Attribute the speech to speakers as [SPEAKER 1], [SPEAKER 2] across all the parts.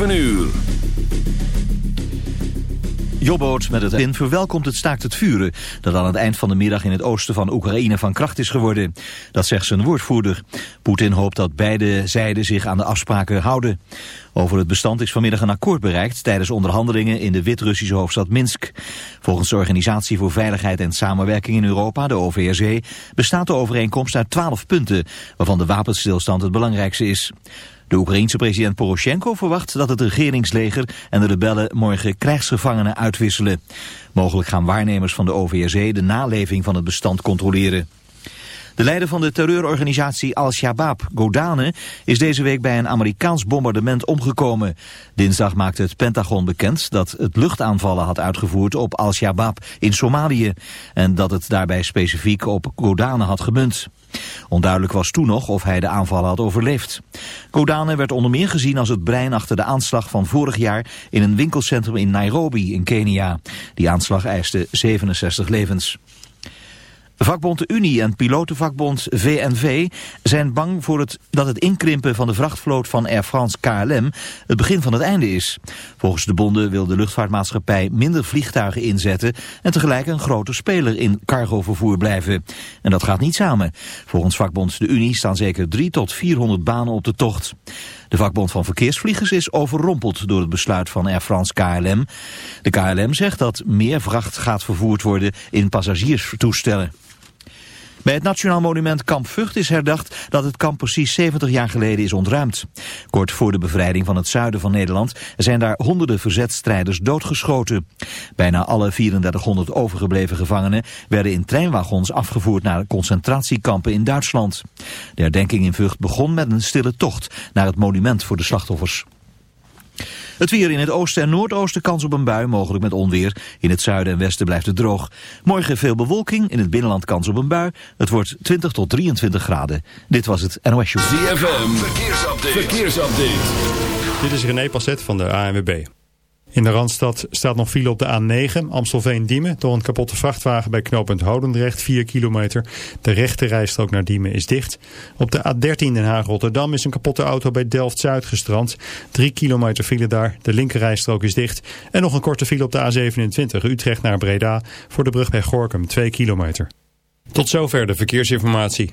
[SPEAKER 1] 7 uur.
[SPEAKER 2] Jobboot met het in verwelkomt het staakt het vuren... dat aan het eind van de middag in het oosten van Oekraïne van kracht is geworden. Dat zegt zijn woordvoerder. Poetin hoopt dat beide zijden zich aan de afspraken houden. Over het bestand is vanmiddag een akkoord bereikt... tijdens onderhandelingen in de Wit-Russische hoofdstad Minsk. Volgens de Organisatie voor Veiligheid en Samenwerking in Europa, de OVSE... bestaat de overeenkomst uit twaalf punten... waarvan de wapenstilstand het belangrijkste is. De Oekraïense president Poroshenko verwacht dat het regeringsleger en de rebellen morgen krijgsgevangenen uitwisselen. Mogelijk gaan waarnemers van de OVSE de naleving van het bestand controleren. De leider van de terreurorganisatie Al-Shabaab, Godane, is deze week bij een Amerikaans bombardement omgekomen. Dinsdag maakte het Pentagon bekend dat het luchtaanvallen had uitgevoerd op Al-Shabaab in Somalië. En dat het daarbij specifiek op Godane had gemunt. Onduidelijk was toen nog of hij de aanvallen had overleefd. Godane werd onder meer gezien als het brein achter de aanslag van vorig jaar in een winkelcentrum in Nairobi in Kenia. Die aanslag eiste 67 levens. Vakbond de Unie en pilotenvakbond VNV zijn bang voor het, dat het inkrimpen van de vrachtvloot van Air France KLM het begin van het einde is. Volgens de bonden wil de luchtvaartmaatschappij minder vliegtuigen inzetten en tegelijk een grote speler in cargovervoer blijven. En dat gaat niet samen. Volgens vakbond de Unie staan zeker 3 tot 400 banen op de tocht. De vakbond van verkeersvliegers is overrompeld door het besluit van Air France KLM. De KLM zegt dat meer vracht gaat vervoerd worden in passagierstoestellen. Bij het Nationaal Monument Kamp Vught is herdacht dat het kamp precies 70 jaar geleden is ontruimd. Kort voor de bevrijding van het zuiden van Nederland zijn daar honderden verzetstrijders doodgeschoten. Bijna alle 3400 overgebleven gevangenen werden in treinwagons afgevoerd naar concentratiekampen in Duitsland. De herdenking in Vught begon met een stille tocht naar het monument voor de slachtoffers. Het weer in het oosten en noordoosten kans op een bui, mogelijk met onweer. In het zuiden en westen blijft het droog. Morgen veel bewolking, in het binnenland kans op een bui. Het wordt 20 tot 23 graden. Dit was het NOS Show.
[SPEAKER 1] ZFM, verkeersupdate. verkeersupdate.
[SPEAKER 3] Dit is René Passet van de ANWB. In de Randstad staat nog file op de A9 Amstelveen-Diemen... door een kapotte vrachtwagen bij knooppunt Hodendrecht, 4 kilometer. De rechte rijstrook naar Diemen is dicht. Op de A13 Den Haag-Rotterdam is een kapotte auto bij Delft-Zuid gestrand. 3 kilometer file daar, de linker rijstrook is dicht. En nog een korte file op de A27 Utrecht naar Breda... voor de brug bij Gorkum, 2 kilometer. Tot zover de verkeersinformatie.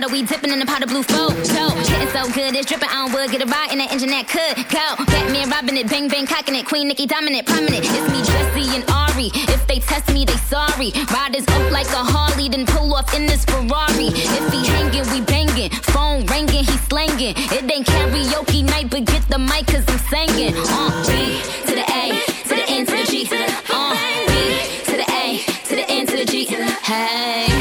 [SPEAKER 4] We winning in the lotto, we dipping in the pot of blue flow. So getting so good, it's dripping on wood. Get a ride in that engine that could go. Batman robbing it, bang bang cocking it, Queen Nicki dominant, prominent. It's me, Jesse and Ari. If they test me, they sorry. Riders up like a Harley, then pull off in this Ferrari. If he hanging, we banging. Phone ringing, he slanging. It ain't karaoke night, but get the mic 'cause I'm singing. Uh, B to the A, to the N to the G. Uh, B to the A, to the N to the G. Hey.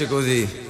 [SPEAKER 5] piace così.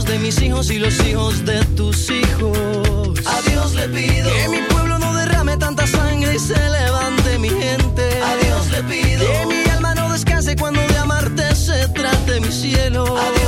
[SPEAKER 6] hijos de mis hijos y los hijos de tus hijos. A Dios le pido que mi pueblo no derrame tanta sangre y se levante mi gente. A Dios le pido que mi alma no descanse cuando de amarte se trate mi cielo. A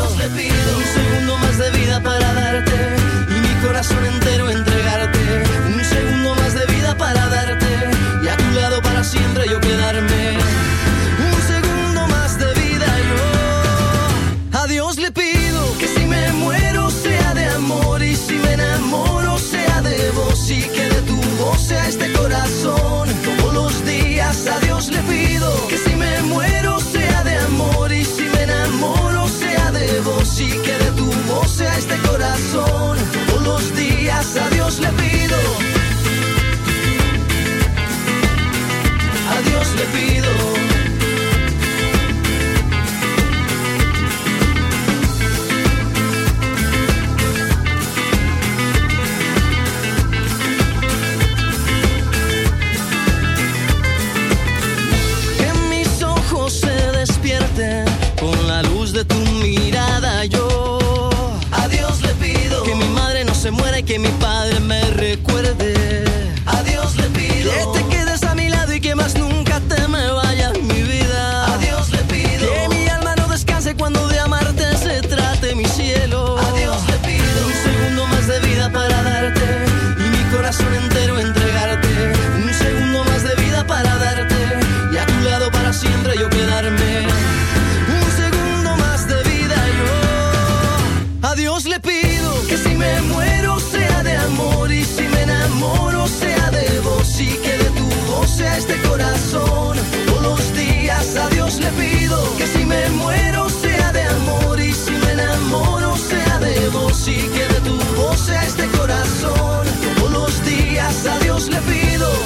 [SPEAKER 6] días a Dios le pido. Muera que mi padre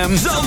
[SPEAKER 1] ZFM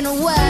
[SPEAKER 7] in a way.